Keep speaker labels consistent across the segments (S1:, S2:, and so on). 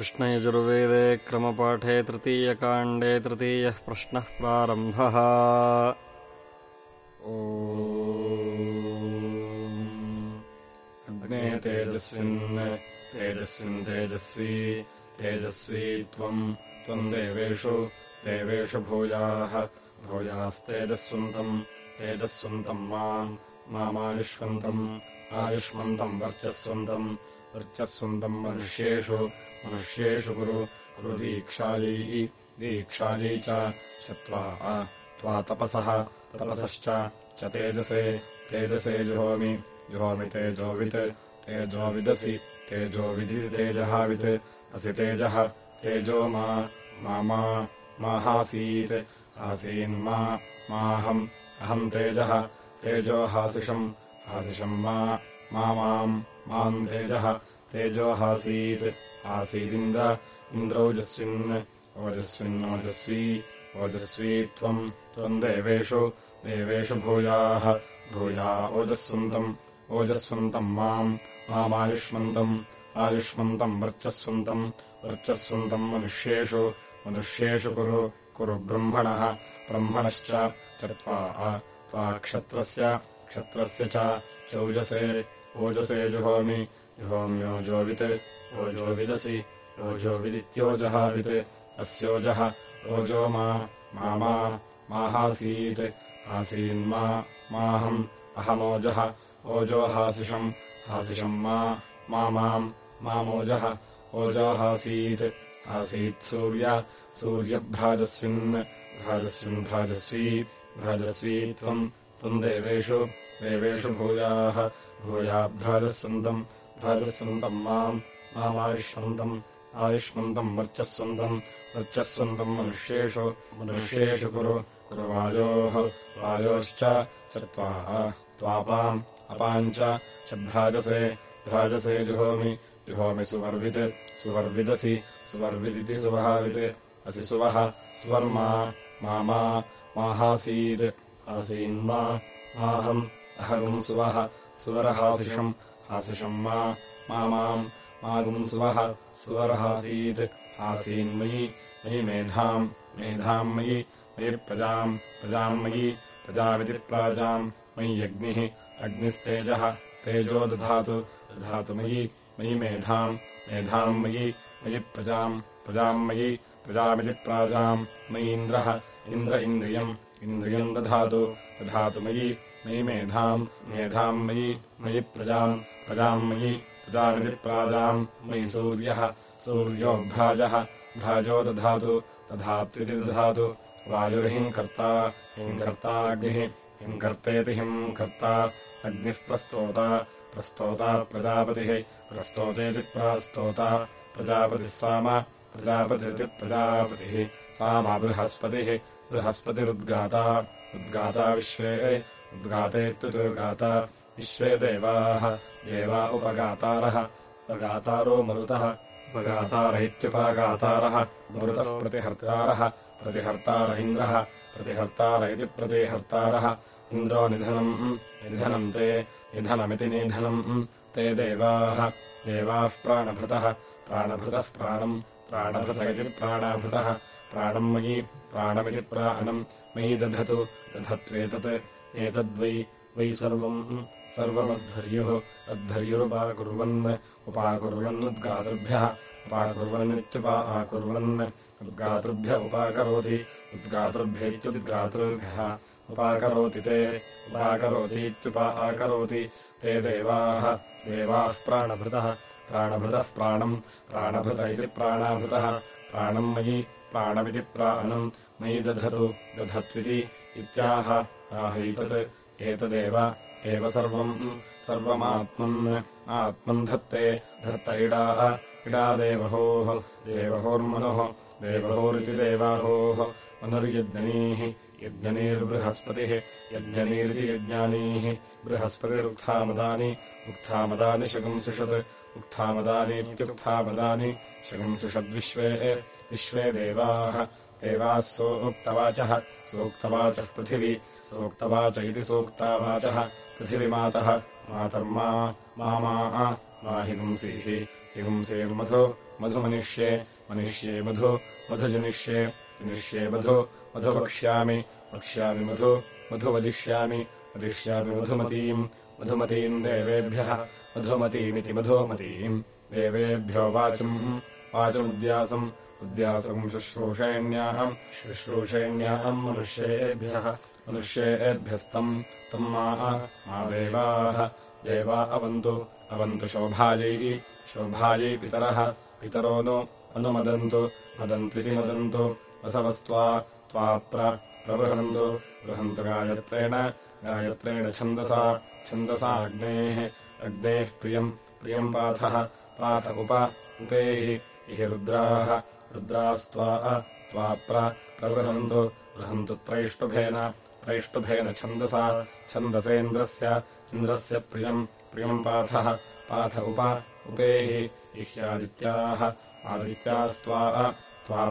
S1: कृष्णयजुर्वेदे क्रमपाठे तृतीयकाण्डे तृतीयः प्रश्नः प्रारम्भः।
S2: अग्ने तेजस्विन् तेजस्विन् तेजस्वी तेजस्वी त्वम् त्वम् देवेषु देवेषु भूयाः भूयास्तेजस्वन्तम् तेजस्वन्तम् माम् मामायुष्वन्तम् आयुष्मन्तम् वर्चस्वन्तम् वर्चस्वन्तम् मनुष्येषु मनुष्येषु कुरु कुरु दीक्षायै दीक्षायै च त्वा त्वा तपसः तपसश्च च तेजसे तेजसे जुहोमि जुहोमि तेजोवित् तेजोविदसि तेजोविदिति तेजहावित् असि तेजः तेजो मा मा माहासीत् आसीन्मा माहम् अहम् तेजः तेजो हासिषम् हासिषम् मा माम् माम् तेजः। तेजोहासीत् आसीदिन्द्र इन्द्रौजस्विन् ओजस्विन्नोजस्वी ओजस्वी। त्वम्। त्वम् देवेषु। देवेषु भूयाः। भूया ओजस्वन्तम्। ओजस्वन्तम् माम्। मामायुष्मन्तम् आयुष्मन्तम्। वर्चस्वन्तम्। वर्चस्वन्तम् मनुष्येषु। मनुष्येषु कुरु। कुरु ब्रह्मणः। ब्रह्मणश्च त्वा त्वा क्षत्रस्य। क्षत्रस्य चौजसे ओजसे जुहोमि जुहोम्योजोवित् ओजोविदसि ओजोविदित्योजहावित् अस्योजः ओजो मा माहासीत् आसीन्मा माहम् अहमोजः ओजोहासिषम् हासिषम् मा माम् मामोजः ओजोहासीत् आसीत् सूर्य सूर्यभ्राजस्विन् भ्राजस्विन् भ्राजस्वी भ्राजस्वी त्वम् त्वम् देवेषु देवेषु भूयाः भूयाभ्राजस्वन्तम् भ्राजस्वन्तम् माम् मामायुष्मन्तम् आयुष्मन्तम् वर्चस्वन्तम् वर्चस्वन्तम् मनुष्येषु मनुष्येषु कुरु कुरु वायोः वायोश्च त्वा त्वापाम् अपाम् च भ्राजसे भ्राजसे जुहोमि जुहोमि सुवर्वित् सुवर्विदसि सुवर्विदिति सुवहावित् असि सुवः सुवर्मा मा माहासीत् आसीन्मा माहम् अहगुम् सुवः सुवरहासिषम्। हासिषम् मा माम् मागुम् सुवः। सुवरहासीत्। आसीन्मयि मयि मेधाम् मेधाम् मयि मयि प्रजाम् प्रजाम् मयि प्रजामिति प्राजाम् मयि अग्निः अग्निस्तेजः तेजो दधातु दधातु मयि मयि मेधाम् मेधाम् मयि मयि प्रजाम् प्रजाम् मयि प्रजामिति प्राजाम् मयीन्द्रः इन्द्र इन्द्रियम् इन्द्रियम् दधातु दधातु मयि मयि मेधाम् मेधाम् मयि मयि प्रजाम् प्रजाम् मयि प्रजामिति प्राजाम् मयि सूर्यः सूर्योभ्राजः भ्राजो दधातु दधात्विति दधातु वायुर्हिङ्कर्ता हिङ्कर्ताग्निः हिङ्कर्तेति हिम् कर्ता, अग्निः प्रस्तोता प्रस्तोता प्रजापतिः, प्रस्तोतेति प्रास्तोता, प्रजापतिः साम प्रजापतिरिति प्रजापतिः, सामा बृहस्पतिः, बृहस्पतिरुद्गाता, उद्गाता विश्वे उद्गातेत्युद्गाता विश्वे देवाः देवा उपगातारः उपगातारो मरुतः उपगातार इत्युपगातारः मरुतः प्रतिहर्तारः प्रतिहर्तार इन्द्रः प्रतिहर्तार इति प्रतिहर्तारः इन्द्रो निधनम् निधनम् ते निधनमिति निधनम् ते देवाः देवाः प्राणभृतः प्राणभृतः प्राणम् प्राणभृत इति प्राणाभृतः प्राणम् मयि प्राणमिति प्राणम् मयि दधतु दधत्वेतत् एतद्वै वै सर्वम् सर्वमद्धर्युः अद्धर्युरुपाकुर्वन् उपाकुर्वन्नुद्गातृभ्यः उपाकुर्वन्नित्युपा आकुर्वन् उद्गातृभ्य उपाकरोति उद्गातृभ्येत्युद्गातृभ्यः उपाकरोति ते उपाकरोतीत्युपा आकरोति ते देवाः देवाः प्राणभृतः प्राणभृतः प्राणम् प्राणभृत इति प्राणाभृतः प्राणम् मयि प्राणमिति प्राणम् मयि दधतु दधत्विति इत्याह आहैतत् एतदेव एव सर्वम् सर्वमात्मन् आत्मन् धत्ते धत्त इडाः इडा देवहोः देवहोर्मनोः देवहोरिति देवाहोः मनुर्यज्ञनीः यज्ञनीर्बृहस्पतिः यज्ञनीरिति यज्ञानीः बृहस्पतिरुक्थामदानि उक्थामदानि शगंसिषत् उक्थामदानीत्युक्थामदानि शगंसिषद्विश्वे विश्वे देवाः देवाः सोक्तवाचः। सोक्तवाचः पृथिवी। सूक्तवाच इति सूक्तावाचः। पृथिविमातः। मातर्मा मा मा हिगुंसीः हिगुंसेर्मधु मधुमनिष्ये मनिष्ये मधु मधुजनिष्ये जनिष्ये मधु मधु वक्ष्यामि वक्ष्यामि मधु मधु वदिष्यामि वदिष्यामि मधुमतीम्। मधुमतीम् देवेभ्यः। मधुमतीमिति मधुमतीम्। देवेभ्यो वाचम् वाचमुद्यासम् उद्यासम् शुश्रूषेण्याम् शुश्रूषेण्याम् मनुष्येभ्यः मनुष्येभ्यस्तम् तम् मा देवाः। देवा अवन्तु अवन्तु शोभायै शोभायै पितरः। पितरो नु अनुमदन्तु मदन्त्विति मदन्तु। वसवस्त्वा त्वा प्रबृहन्तु बृहन्तु गायत्रेण गायत्रेण छन्दसा छन्दसा अग्नेः अग्नेः प्रियम् प्रियम् पाथः। पाथ उप उपेः इह रुद्राः रुद्रास्त्वा त्वा प्रबृहन्तु बृहन्तु त्रैष्टुभेन त्रैष्टुभेन छन्दसा छन्दसेन्द्रस्य इन्द्रस्य प्रियम् प्रियम् पाथः पाथ उप उपेः इह्यादित्याः आदित्यास्त्वा त्वा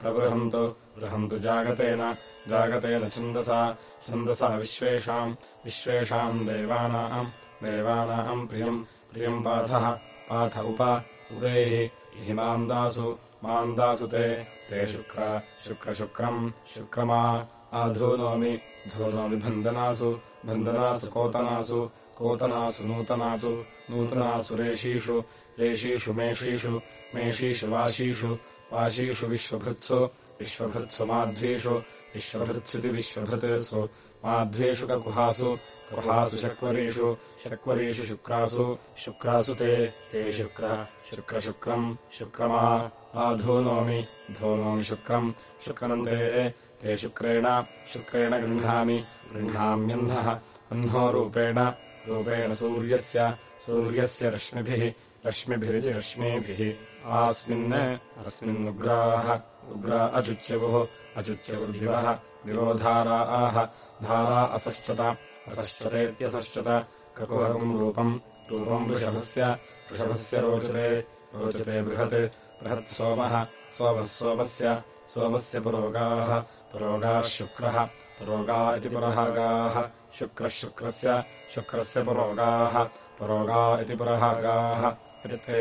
S2: प्रबृहन्तु बृहन्तु जागतेन जागतेन छन्दसा छन्दसा विश्वेषाम् विश्वेषाम् देवानाम् देवानाम् प्रियम् प्रियम् पाथः पाथ उप उपेः इहि मान्दासु मान्दासु ते ते शुक्र शुक्रशुक्रम् शुक्रमा आधूनोमि धूनोमि बन्दनासु बन्दनासु कोतनासु कोतनासु नूतनासु नूतनासु रेषीषु रेषीषु मेषीषु मेषीषु वाशीषु वाशीषु विश्वभृत्सु विश्वभृत्सु माध्वीषु विश्वभृत्स्विति विश्वभृत्सु माध्वीषु ककुहासु कुहासु शक्वरीषु शक्वरीषु शुक्रासु शुक्रासु ते ते शुक्र शुक्रशुक्रम् शुक्रमा आधूनोमि धूनोमि शुक्रम् शुक्रन्ते ते शुक्रेण शुक्रेण गृह्णामि गृह्णाम्यह्नः अह्नो रूपेण रूपेण सूर्यस्य सूर्यस्य रश्मिभिः रश्मिभिरिति रश्मिभिः आस्मिन् अस्मिन्नुग्राः उग्रा अचुच्यवुः अचुच्यवुर्दिवः दिवो धाराः धारा असश्चत असश्चतेत्यसश्चत ककुहकम् रूपम् रूपम् वृषभस्य वृषभस्य रोचते रोचते बृहत् बृहत्सोमः सोमः सोमस्य सोमस्य पुरोगाः पुरोगाः शुक्रः पुरोगा इति पुरहागाः शुक्रः शुक्रस्य पुरोगाः पुरोगा इति पुरहागाः ते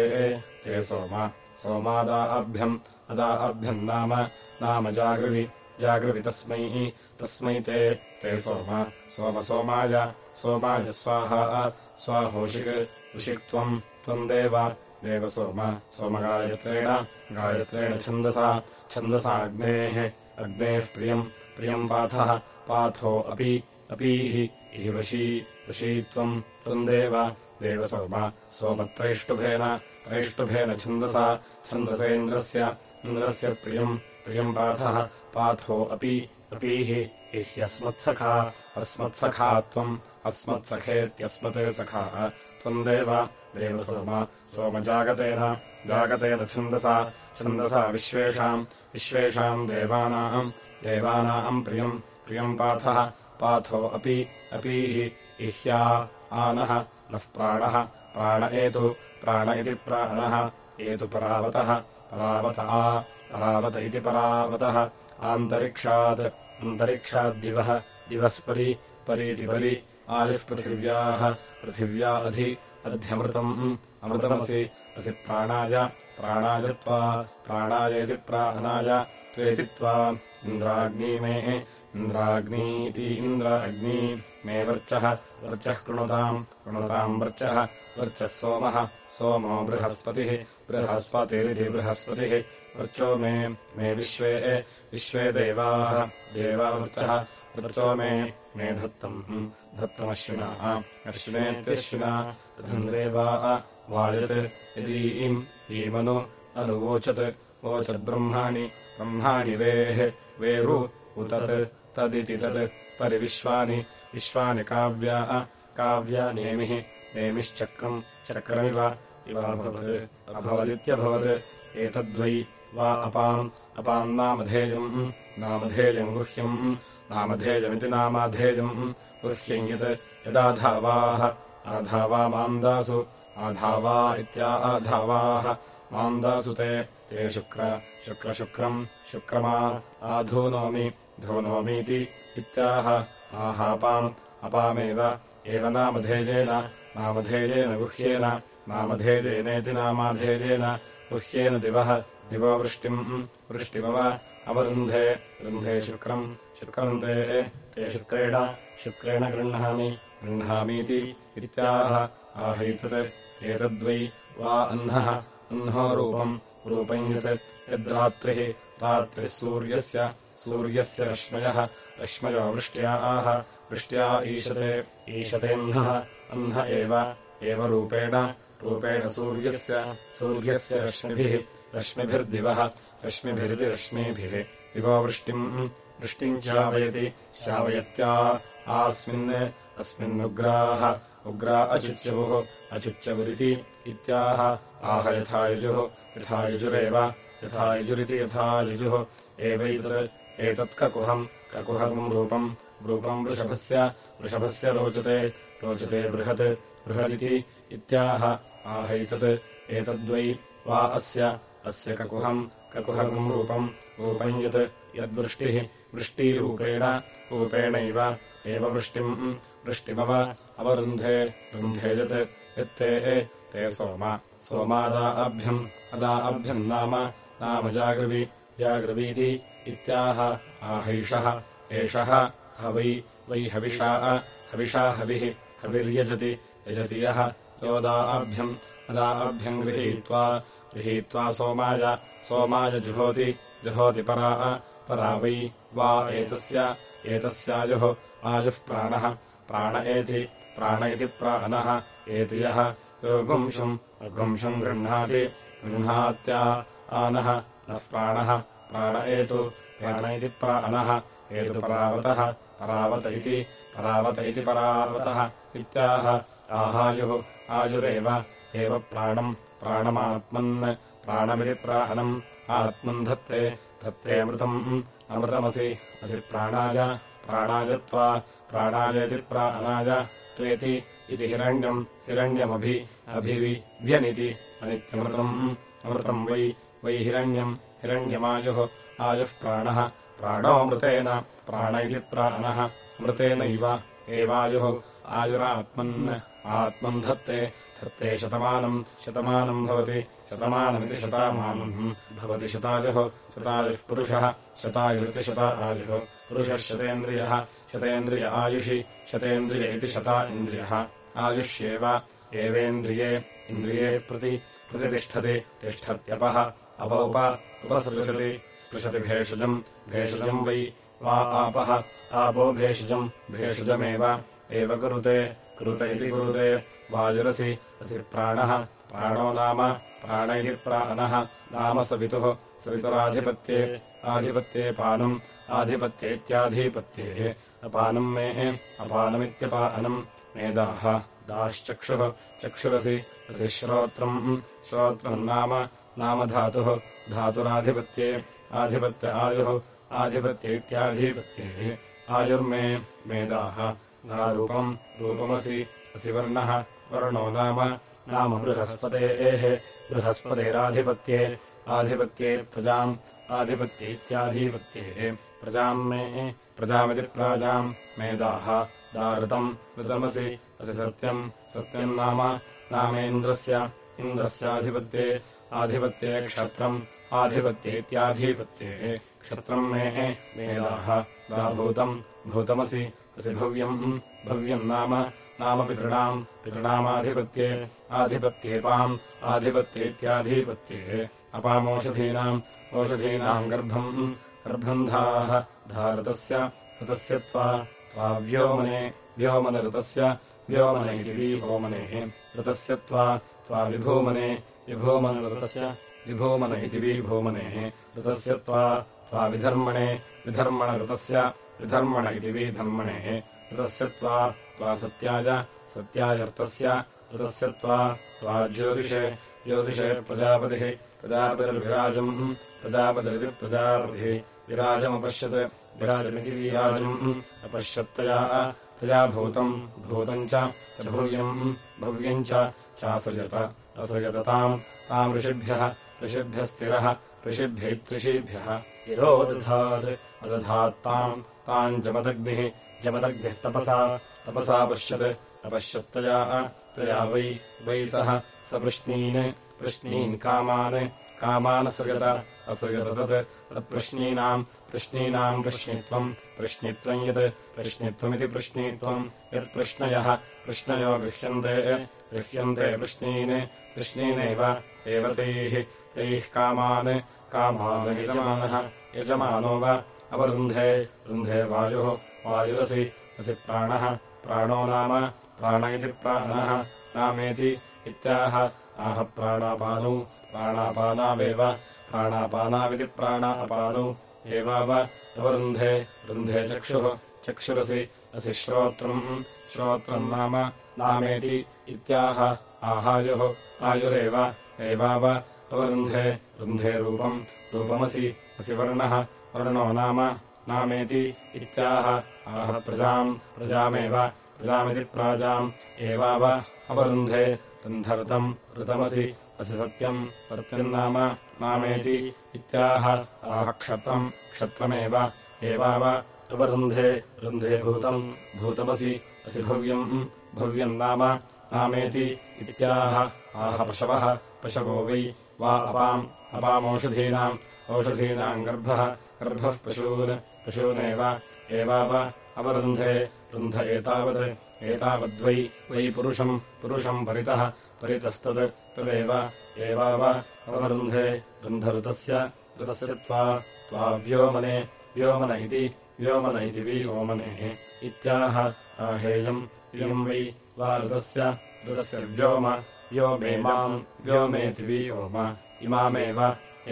S2: ते सोम सोमादाभ्यम् अदाभ्यम् नाम नाम जागृवि जागृवि तस्मै ते ते सोम सोमसोमाय सोमाय स्वाहा, स्वाहोषिक् उषिक् त्वम् त्वम् देव देव सोम, सोमगायत्रेण, गायत्रेण छन्दसा छन्दसा अग्नेः प्रियम् प्रियम् पाथः, पाथो अपि, अपीः, इहि वशी वशी त्वम् त्वम् देव देव सोम, सोमत्रैष्टुभेन, त्रैष्टुभेन छन्दसा, छन्दसेन्द्रस्य, इन्द्रस्य प्रियम् प्रियम् पाथः पाथो अपि अपीः इह्यस्मत्सखा अस्मत्सखा त्वम् अस्मत्सखेत्यस्मत् सखाः। त्वम् देव देव सोम सोमजागतेन जागतेन छन्दसा छन्दसा विश्वेषाम् विश्वेषाम् देवानाम् देवानाम् प्रियम् प्रियम् पाथः पाथो अपि अपीः इह्या आनः नः प्राणः प्राण एतु प्राण इति प्राणः एतु परावतः परावत आ परावत इति परावतः आन्तरिक्षात्, अन्तरिक्षाद्दिवः, दिवस्परि परीति परि आयुः पृथिव्याः अधि, अध्यमृतम्, अमृतमसि असि प्राणाय प्राणाय त्वा प्राणाय इति प्राणाय त्वेति त्वा इन्द्राग्नी मे इन्द्राग्नीति इन्द्र मे वर्चः वर्चः कृणुताम् कृणुताम् वर्चः वर्चः सोमः, सोमो बृहस्पतिः, बृहस्पतिरिति बृहस्पतिः वर्चो मे मे विश्वे विश्वे देवाः देवावर्चः वर्चो मे मे धत्तम् धत्तमश्विनाः वायत् यदीम् ईमनु अनुवोचत् वोचद्ब्रह्माणि ब्रह्माणि वेः वेरु उतत् तदिति तत् परिविश्वानि विश्वानि काव्या काव्या नेमिः नेमिश्चक्रम् चक्रमिव इवाभवत् अभवदित्यभवत् एतद्वै वा अपाम् अपाम् नामधेयम् नामधेयम् गुह्यम् नामधेयमिति नामाधेयम् गुह्यम् यत् यदाधावाः आधावा मान्दासु आधावा इत्या आधावाः मान्दासु ते ते शुक्र शुक्रशुक्रम् शुक्रमा आधूनोमि धूनोमीति इत्याह आहापाम् अपामेव एव नामधेयेन नामधेयेन गुह्येन नामधेयेनेति नामाधेयेन गुह्येन दिवः दिवो वृष्टिम् वृष्टिमव अवरुन्धे रुन्धे शुक्रम् शुक्रम् ते शुक्रेण शुक्रेण गृह्णामि गृह्णामीति इत्याह। आहैतत् एतद्वै वा अह्नः अह्नो रूपम् यत् यद्रात्रिः रात्रिः सूर्यस्य सूर्यस्य रश्मयः रश्मयो वृष्ट्याः वृष्ट्या ईशते ईशतेऽह्नः अह्न एव रूपेण रूपेण सूर्यस्य सूर्यस्य रश्मिभिः रश्मिभिर्दिवः। रश्मिभिरिति रश्मिभिः दिवो वृष्टिम् वृष्टिम् चावयति श्रावयत्या आस्मिन् अस्मिन्नुग्राः। उग्रा अचुच्यवुः अचुच्यवुरिति इत्याह। आह यथायुजुः यथायुजुरेव यथायुजुरिति यथायुजुः एवैतत् एतत्ककुहम् ककुहम्। रूपम्। रूपम् वृषभस्य वृषभस्य रोचते। रोचते बृहत् बृहदिति इत्याह। आहैतत् एतद्वै वा अस्य अस्य ककुहम् ककुहम् रूपम् रूपम् यत् यद्वृष्टिः वृष्टिरूपेण रूपेणैव एव वृष्टिम् वृष्टिमव अवरुन्धे रुन्धे यत् यत्ते ते सोम सोमादा अभ्यम् अदा अभ्यम् नाम नाम जागृवि जागृवीति इत्याह आहैषः एषः ह वै वै हविषा हविषा हविः हविर्यजति यजति यः योदा अभ्यम् अदा अभ्यम् गृहीत्वा गृहीत्वा सोमाय सोमाय जुहोति जुहोति परा परा वै वा एतस्य एतस्यायुः आयुः प्राणः प्राण एति प्राण इति प्राणः एति यः योगुंशुम् अगुंशुम् गृह्णाति गृह्णात्या आनः नः प्राणः प्राण एतु प्राण इति प्राणः एतु परावतः परावत इति परावत इति परावतः इत्याह आहायुः आयुरेव एव प्राणम् प्राणमात्मन् प्राणमिति प्राणम् आत्मन् धत्ते धत्तेऽमृतम् अमृतमसि असि प्राणाय प्राणाय त्वा प्राणायति प्राणाय त्वेति इति हिरण्यम् हिरण्यमभि अभिवि व्यनिति अनित्यमृतम् अमृतम् वै वै हिरण्यम् हिरण्यमायुः आयुः प्राणः प्राणोऽमृतेन प्राण इति प्राणः मृतेनैव एवायुः आयुरात्मन् आत्मन् धत्ते धत्ते शतमानम् शतमानम् भवति शतमानमिति शतामानम् भवति शतायुः शतायुः पुरुषः शतायुरिति शता आयुः पुरुषः शतेन्द्रियः शतेन्द्रिय आयुषि शतेन्द्रिय इति शता इन्द्रियः। आयुष्येव एवेन्द्रिये इन्द्रिये प्रति प्रतितिष्ठति तिष्ठत्यपः अपौप उपसृशति स्पृशति भेषजम् भेषजम् वै वा आपः आपो भेषजम् भेषजमेव एव कुरुते कुरुत इति कुरुते वायुरसि असि प्राणः प्राणो नाम प्राण इति प्राणः नाम सवितुः सवितुराधिपत्ये आधिपत्ये पानम् आधिपत्येत्याधिपत्ये अपानम् मे अपानमित्यपानम् मेदाः दाश्चक्षुः चक्षुरसि असि श्रोत्रम् श्रोत्रम् नाम नाम धातुः धातुराधिपत्ये आधिपत्य आयुः आधिपत्येत्याधिपत्ये आयुर्मे मेदाः नारूपम् रूपमसि असि वर्णः। वर्णो नाम। नाम बृहस्पतेः। बृहस्पतेराधिपत्ये। आधिपत्ये प्रजाम्। आधिपत्येत्याधिपत्ये प्रजाम् मे। प्रजामिति प्राजाम् मेदाः दाऋतम् ऋतमसि असि सत्यम्। सत्यम् नाम। नामेन्द्रस्य। इन्द्रस्याधिपत्ये। आधिपत्ये क्षत्रम्। आधिपत्येत्याधिपत्ये क्षत्रम् मे। मेदाः दाभूतम् भूतमसि असि भव्यम् भव्यम् नाम नाम पितॄणाम् पितॄणामाधिपत्ये आधिपत्येपाम् आधिपत्येत्याधिपत्ये। अपामोषधीनाम् ओषधीनाम् गर्भम् गर्भन्धाः धारतस्य ऋतस्य त्वा त्वाव्योमने व्योमनऋतस्य व्योमन इति विभोमनेः। ऋतस्य त्वा त्वाविभूमने विभूमनऋतस्य विभूमन इति विभूमनेः। ऋतस्य त्वा त्वाविधर्मणे विधर्मणऋतस्य विधर्मण इति विधर्मणेः। ऋतस्य त्वा त्वा सत्याय सत्यायर्तस्य ऋतस्य त्वा त्वाज्योतिषे ज्योतिषे। प्रजापतिः प्रजापतिर्विराजम् प्रजापतिरिति प्रजापतिः। विराजमपश्यत् विराजमिति विराजम् अपश्यत्तया तया भूतम् भूतम् च भव्यम् भव्यम् चासृजत असृजत ताम्। ताम् ऋषिभ्यः ऋषिभ्यस्तिरः ऋषिभ्यैत्रिषिभ्यः इरोदधात् अदधात्ताम् ताम् जमदग्निः यमदग्निस्तपसा तपसा पश्यत् अपश्यत्तया तया वै वै सः स पृश्नीन् पृश्नीन् कामान् कामानसृगत असृगत तत् तत्प्रश्नीनाम् प्रश्नीनाम् प्रश्नित्वम् प्रश्नित्वम् यत् प्रश्नित्वमिति प्रश्नित्वम् यत्प्रश्नयः प्रश्नयो गृह्यन्ते गृह्यन्ते प्रश्नीन् प्रश्नीनेव एव तैः तैः कामान् कामान् यजमानः, यजमानो वा अवरुन्धे, रुन्धे वायुः, वायुरसि असि प्राणः, प्राणो नाम, प्राण इति प्राणः, नामेति इत्याह, आह प्राणापानौ प्राणापानावेव प्राणापानाविति प्राणापानौ एवाव अवरुन्धे, रुन्धे चक्षुः, चक्षुरसि असि श्रोत्रम् श्रोत्रम् नाम, नामेति इत्याह, आहायुः, आयुरेव एवाव अवरुन्धे रुन्धे रूपम् रूपमसि असि वर्णः वर्णो नाम नामेति इत्याह। आह प्रजाम् प्रजामेव प्रजामिति प्राजाम् एवाव अवरुन्धे रुन्धऋतम् ऋतमसि असि सत्यम् सत्यम् नाम नामेति इत्याह। आह क्षत्रम् क्षत्रमेव एवाव अवरुन्धे रुन्धे भूतम् भूतमसि असि भव्यम् भव्यम् नाम नामेति इत्याह। आह पशवः पशवो वा अपाम् अपामौषधीनाम् औषधीनाम् गर्भः गर्भः पशून् पशूनेव एवाव अवरुन्धे रुन्ध एतावत् एतावद्वै वै पुरुषम् पुरुषम् परितः परितस्तत् तदेव एवाव अवरुन्धे रुन्धऋतस्य ऋतस्य त्वा त्वाव्योमने व्योमन इति व्योमन इति वि ओमनेः इत्याह आहेयम् इयम् वै वा ऋतस्य ऋतस्य व्योम व्योमेमाम् व्योमेति वि ओम इमामेव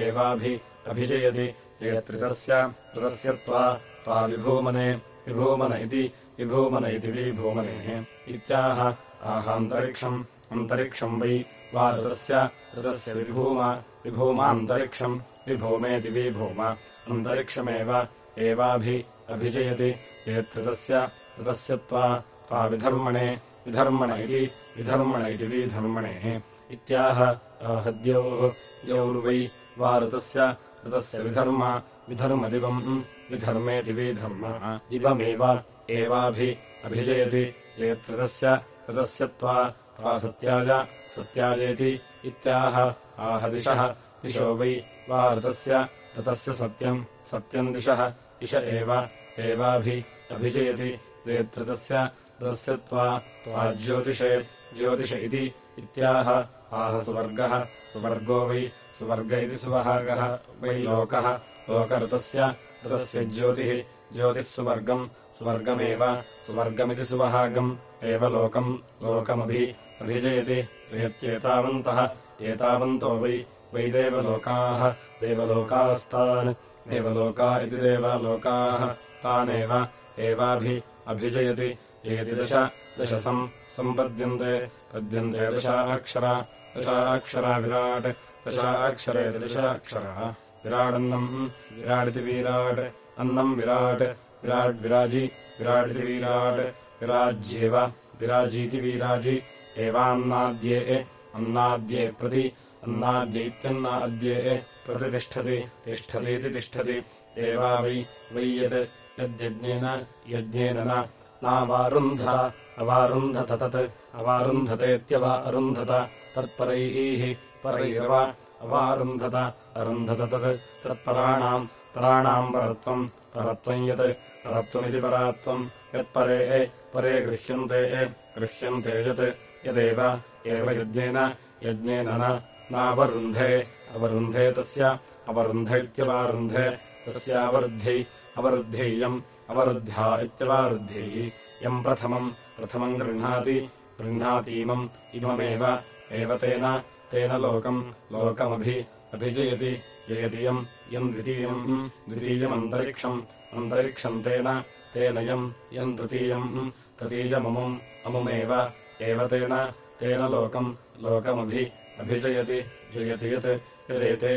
S2: एवाभि अभिजयति यत्रितस्य ऋतस्य त्वा त्वाविभूमने विभूमन इति विभूमन इति विभूमनेः इत्याह आहान्तरिक्षम् अन्तरिक्षम् वै वा ऋतस्य ऋतस्य विभूम विभूमान्तरिक्षम् विभूमेति विभूम अन्तरिक्षमेव एवाभि अभिजयति यत्ऋतस्य ऋतस्य त्वा त्वाविधर्मणे विधर्मण इति विधर्मण इति विधर्मणेः इत्याह आहद्यौः द्यौर्वै वा ऋतस्य विधर्म, विधर्मदिवम्, विधर्मेति विधर्म। इवमेव एवाभि अभिजयति यत्ऋतस्य ऋतस्य त्वा त्वा सत्याय सत्यायेति इत्याह आहदिशः दिशो वै वा ऋतस्य ऋतस्य सत्यम् सत्यम् दिशः, दिश एव, एवाभि अभिजयति यत्ऋतस्य ऋतस्य त्वा त्वा ज्योतिषे, ज्योतिष इति इत्याह। आह सुवर्गः, सुवर्गो वै, सुवर्ग इति सुवहागः वै लोकः, लोकऋतस्य, ऋतस्य ज्योतिः ज्योतिः सुवर्गम् सुवर्गमेव, सुवर्गमिति सुवहागम्, एव लोकम्, लोकमभि, अभिजयति एतावन्तो वै वै देवलोकाः, देवलोकास्तान्, देवलोका इति देवालोकाः, तानेव, एवाभि, अभिजयति, एति दश दशसम् सम्पद्यन्ते, पद्यन्ते दशाक्षरा दशाक्षरा विराट् दशाक्षरेति दशाक्षरः विराडन्नम् विराडिति विराट् अन्नम् विराट् विराड्विराजि विराडिति विराट् विराज्येव विराजीति विराजि एवान्नाद्ये अन्नाद्ये प्रति अन्नाद्य इत्यन्नाद्ये प्रतितिष्ठति तिष्ठतीति तिष्ठति। एवा वै वै यत् यद्यज्ञेन यज्ञेन नावारुन्धत अवारुन्धत तत् अवारुन्धतेत्यवा अरुन्धत तत्परैः परैरव अवारुन्धत अरुन्धत तत् तत्पराणाम् पराणाम् परत्वम् परत्वम् यत् परत्वमिति परात्वम् यत्परे परे गृह्यन्ते गृह्यन्ते यत् यदेव एव यज्ञेन यज्ञेन नावरुन्धे अवरुन्धे तस्य अवरुन्ध इत्यवारुन्धे तस्यावरुद्ध्यै अवरुद्ध्यैयम् अवरुद्ध्या इत्यवारुद्ध्यै यम् प्रथमम् प्रथमम् गृह्णाति गृह्णातीमम् इममेव एव तेन तेन लोकम् लोकमभि अभिजयति जयति यम् यम् द्वितीयम् द्वितीयमन्तरिक्षम् अन्तरिक्षम् तेन तेन यम् यम् तृतीयम् तृतीयममुम् अमुमेव एव तेन तेन लोकम् लोकमभि अभिजयति जयति यत् यदेते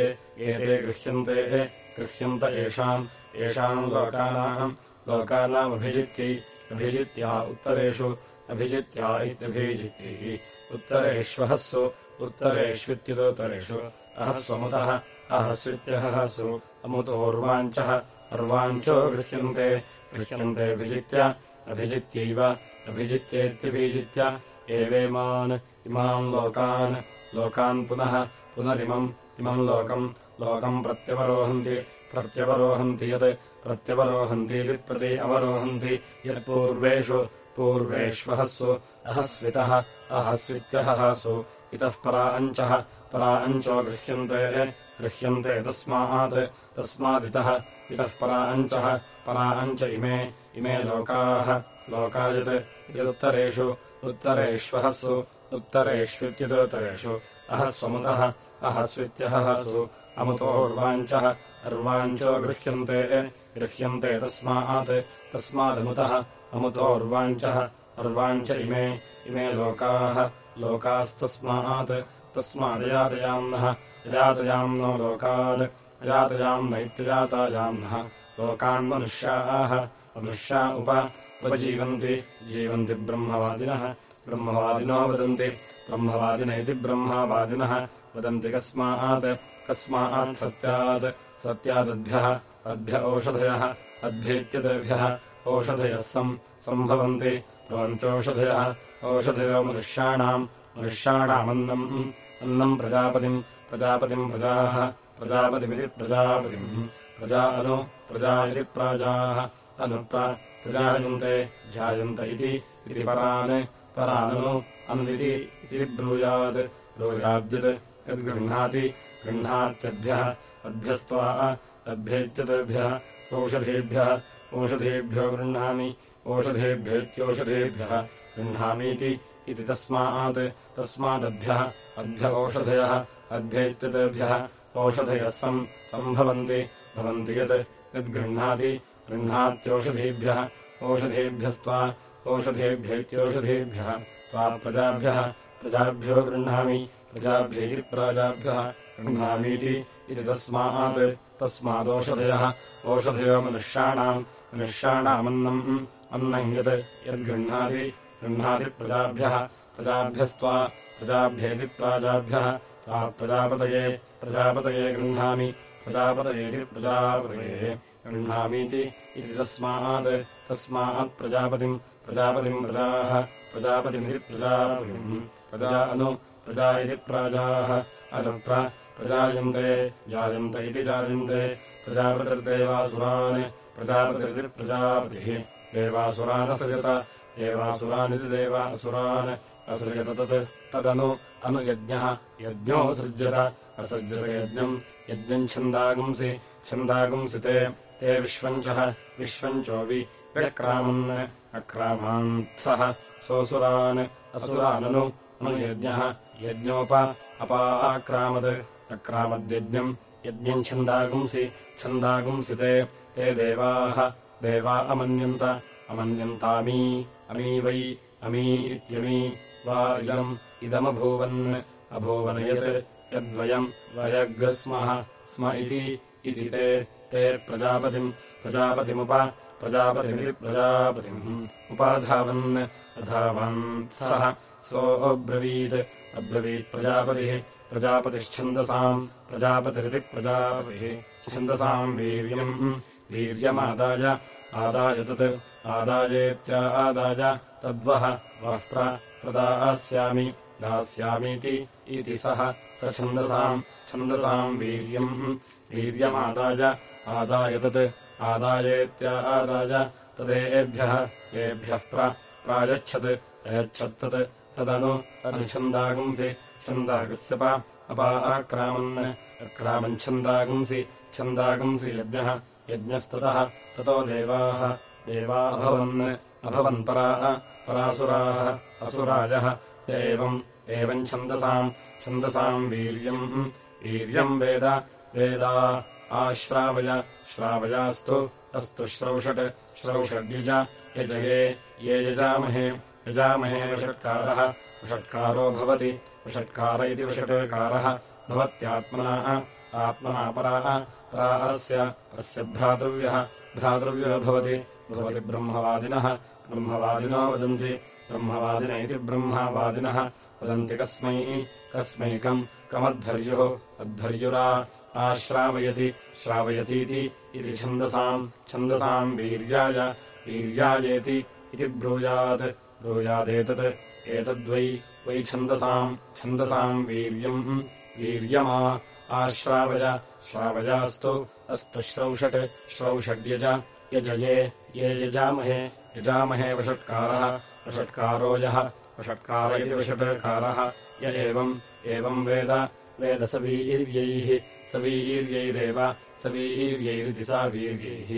S2: एते गृह्यन्ते गृह्यन्त येषाम् येषाम् लोकानाम् लोकानामभिजित्यै अभिजित्या उत्तरेषु अभिजित्या इत्यभिजित्यैः उत्तरेष्वहस्सु उत्तरेष्वित्युदोत्तरेषु। अहस्वमुतः अहस्वित्यहसु अमुतोर्वाञ्चः अर्वाञ्चो गृह्यन्ते। विजित्य अभिजित्यैव अभिजित्येत्यभिजित्य। एवेमान् इमान् लोकान्। लोकान् पुनः पुनरिमम् इमम् लोकम्। लोकम् प्रत्यवरोहन्ति प्रत्यवरोहन्ति यत् प्रत्यवरोहन्तीति प्रति अवरोहन्ति यत्पूर्वेषु पूर्वेष्वहस्सु अहस्वितः अहस्वित्यहसु इतः परा अञ्चः परा अञ्चो गृह्यन्ते गृह्यन्ते तस्मात् तस्मादितः। इतः परा अञ्चः परा अञ्च इमे इमे लोकाः। लोका यत् यदुत्तरेषु उत्तरेष्वहस्सु उत्तरेष्वित्युदुत्तरेषु। अहस्वमुतः अहस्वित्यहसु अमुतोर्वाञ्चः अर्वाञ्चो गृह्यन्ते गृह्यन्ते तस्मात् तस्मादमुतः अमुतोर्वाञ्चः अर्वाञ्च इमे इमे लोकाः लोकास्तस्मात् तस्मादयातयाम्नः अयातयाम्नो लोकात् अयातयाम्न इत्ययातायाम्नः लोकान्मनुष्याः मनुष्या उप उपजीवन्ति जीवन्ति ब्रह्मवादिनः ब्रह्मवादिनो वदन्ति ब्रह्मवादिन इति ब्रह्मवादिनः वदन्ति कस्मात् कस्मात् सत्यात् सत्यादद्भ्यः अद्भ्य ओषधयः अद्भ्येत्यतेभ्यः ओषधयः सम् सम्भवन्ति भवन्त्योषधयः ओषधयो मनुष्याणाम् मनुष्याणामन्नम् अन्नम् प्रजापतिम् प्रजापतिम् प्रजाः प्रजापतिमिति प्रजापतिम्। प्रजा अनु प्रजा इति प्राजाः अनुप्र प्रजायन्ते जायन्त इति परान् पराननु अन्विति इति ब्रूयात् ब्रूयाद्यत् यद्गृह्णाति गृह्णात्यद्भ्यः अद्भ्यस्त्वा अद्भ्येत्यतेभ्यः ओषधेभ्यः ओषधेभ्यो गृह्णामि ओषधेभ्येत्योषधेभ्यः गृह्णामीति इति तस्मात् तस्मादद्भ्यः अद्भ्य ओषधयः अद्भ्येत्यतेभ्यः ओषधयः सम् सम्भवन्ति भवन्ति यत् यद्गृह्णाति गृह्णात्योषधीभ्यः ओषधेभ्यस्त्वा ओषधेभ्येत्योषधेभ्यः त्वा प्रजाभ्यः प्रजाभ्यो गृह्णामि प्रजाभ्यैः प्राजाभ्यः गृह्णामीति इति तस्मात् तस्मादोषधयः। ओषधयो मनुष्याणाम् मनुष्याणामन्नम् अन्नम् यत् यद्गृह्णाति गृह्णाति प्रजाभ्यः। प्रजाभ्यस्त्वा प्रजाभ्येति प्राजाभ्यः। त्वा प्रजापतये प्रजापतये गृह्णामि प्रजापतयेति प्रजापतये गृह्णामीति इति तस्मात् तस्मात् प्रजापतिम् प्रजापतिम् प्रजाः। प्रजापतिमिति प्रजापतिम्। प्रजा अनु प्रजा इति प्राजाः। अनुप्र प्रजायन्ते जायन्त इति जायन्ते प्रजापतिर्देवासुरान् प्रजापतिरिति प्रजापतिः। देवासुरानसृजत देवासुरानिति देवासुरान्। असृजत तत् तदनु अनुयज्ञः यज्ञो सृज्यत। असृज्यत यज्ञम् यज्ञम् छन्दागुंसि छन्दागुंसि ते ते विश्वञ्चः विश्वञ्चोऽपि व्यक्रामन् अक्रामान् सः सोऽसुरान् असुराननु अनुयज्ञः यज्ञोप अपा आक्रामत् अक्रामद्यज्ञम् यज्ञम् छन्दागुंसि छन्दागुंसि ते ते देवाः देवा अमन्यन्त अमन्यन्तामी अमी वै अमी इत्यमी वा इदम् इदमभूवन् अभूवन् यत् यद्वयम् वयग्स्मः स्म इति ते ते प्रजापतिम् प्रजापतिमुप प्रजापतिमिति प्रजापतिम् उपाधावन् अधावन् सः सोऽब्रवीत् अब्रवीत् प्रजापतिः प्रजापतिश्छन्दसाम् प्रजापतिरिति प्रजापतिः। छन्दसाम् वीर्यम् वीर्यमादाय आदाय तत् आदायेत्या आदाय तद्वः वः प्रदास्यामि दास्यामीति इति सः स छन्दसाम् छन्दसाम् वीर्यम् वीर्यमादाय आदाय तत् आदायेत्या आदाय तदेभ्यः येभ्यः प्रायच्छत् अयच्छत्तत् तदनु अनुछन्दागुंसि छन्दागस्य पा अपा आक्रामन् अक्रामन् छन्दागुंसि यज्ञः यज्ञस्ततः ततो देवाः। देवा अभवन् अभवन् पराः परासुराः असुरायः। एवम् एवम् छन्दसाम् छन्दसाम् वीर्यम् वीर्यम् वेद वेदा आश्रावय श्रावयास्तु अस्तु श्रौषट् श्रौषड्युज यजये ये यजामहे यजामहे वषट्कारः वषट्कारो भवति वषट्कार इति वषट्कारः भवत्यात्मना आत्मना पराः परा अस्य अस्य भ्रातृव्यः भ्रातृव्यो भवति भवति ब्रह्मवादिनः ब्रह्मवादिनो वदन्ति ब्रह्मवादिन इति ब्रह्मवादिनः वदन्ति कस्मै कस्मैकम् कमद्धर्युः अद्धर्युरा आश्रावयति श्रावयतीति इति छन्दसाम् छन्दसाम् वीर्याय वीर्यायेति इति ब्रूयात् ब्रूयादेतत् एतद्वै वै छन्दसाम् छन्दसाम् वीर्यम् वीर्यमा। आश्रावय श्रावयास्तु अस्तु श्रौषट् श्रौषड्यज यजये ये यजामहे यजामहे वषट्कारः वषट्कारो यः वषट्कार इति वषट्कारः। य एवम् एवम् वेद वेदसवीर्यैः सवीर्यैरेव सवीर्यैरिति सा वीर्यैः।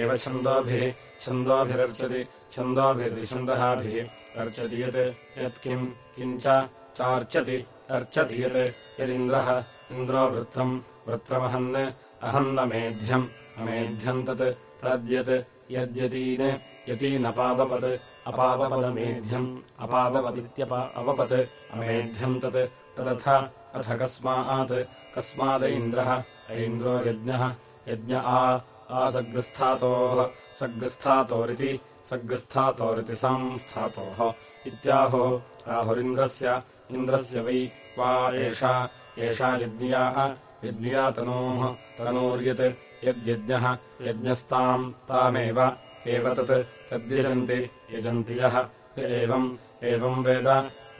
S2: एव छन्दोभिः छन्दोभिरर्चति छन्दोभिर्दिछन्दहाभिः अर्चति यत् यत्किम् किञ्च चार्चति अर्चति यत् यदिन्द्रः इन्द्रो वृत्रम् वृत्रमहन् अहन्नमेध्यम् अमेध्यम् तत् तद्यत् यद्यतीन् यतीनपावपत् अपावपदमेध्यम् अपावपदित्यप अवपत् अमेध्यम् तत् तदथ अथ कस्मात् कस्माद इन्द्रः ऐन्द्रो यज्ञः यज्ञ आ आसग्रस्थातोः सग्रस्थातोरिति सग्रस्थातोरिति संस्थातोः इत्याहो राहुरिन्द्रस्य इन्द्रस्य वै वा एषा एषा यज्ञिया यज्ञिया तनोः तनूर्यत् यद्यज्ञः यज्ञस्ताम् तामेव एव तत् तद्यजन्ति यजन्ति यः एवम् एवम् वेद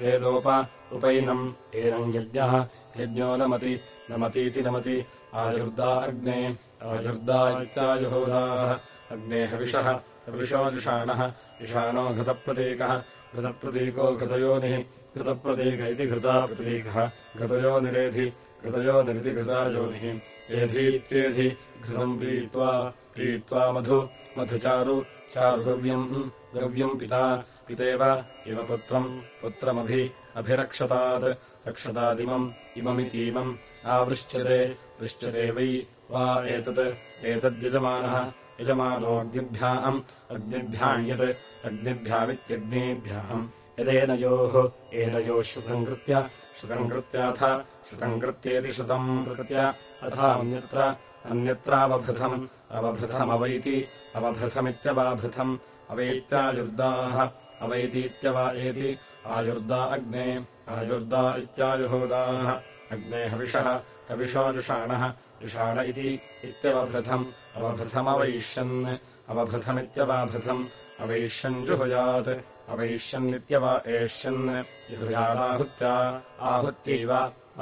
S2: वेदोप उपैनम् एनम् यज्ञः यज्ञो नमति नमतीति नमति। आयुर्दा अग्ने आयुर्दा इत्यायुहोदाः। अग्ने हविषः हविषो जुषाणः जुषाणो घृतप्रतीकः। घृतप्रतीको घृतयोनिः घृतप्रतीक इति घृता प्रतीकः। घृतयोनिरेधि घृतयोनिरिति घृतायोनिः एधीत्येधि घृतम् पीत्वा पीत्वा मधु मधुचारु चारु गव्यम् गव्यम् पिता पितेव इव पुत्रम् पुत्रमभि अभिरक्षतात्। रक्षतादिमम् इममितीमम्। आवृश्च्यते पृच्छ्यते वै वा एतत्। एतद्यजमानः यजमानोऽग्निभ्याम्। अग्निभ्याम् यत् अग्निभ्यामित्यग्नेभ्याम्। यदेनयोः एनयोः श्रुतम् कृत्य। श्रुतम् कृत्याथ श्रुतम् कृत्येति श्रुतम् कृत्य अथान्यत्र अन्यत्रावभृथम् अवभृथमवैति अवभृथमित्यवाभृथम् अवैत्यायुर्दाः अवैतीत्यवा एति आयुर्दा अग्ने आयुर्दा इत्यायुहोदाः अग्ने हविषः हविषो जुषाणः जुषाण इति इत्यवभृथम् अवभृथमवैष्यन् अवभृथमित्यवाभृथम् अवैष्यन् जुहुयात् अवैष्यन्नित्यव एष्यन् जुहुयादाहुत्या आहुत्यैव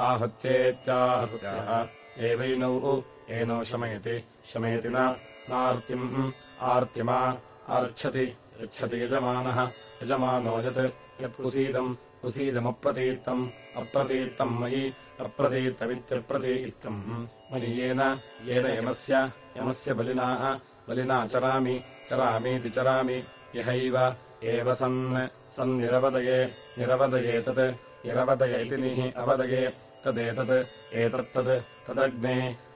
S2: आहुत्येत्याहुत्याः। एवैनौ एनो शमयति शमयति नार्तिम् आर्तिमा आर्च्छति यच्छति यजमानः यजमानो यत् यत्कुसीदम् कुसीदमप्रतीत्तम् अप्रतीत्तम् मयि अप्रतीत्तमित्यप्रतीत्तम् मयि येन येन यमस्य यमस्य बलिनाः बलिना चरामि चरामीति चरामि यहैव एव सन् सन्निरवदये निरवदये तत् निरवदय इति निः अवदये तदेतत् एतत्तत् तदग्ने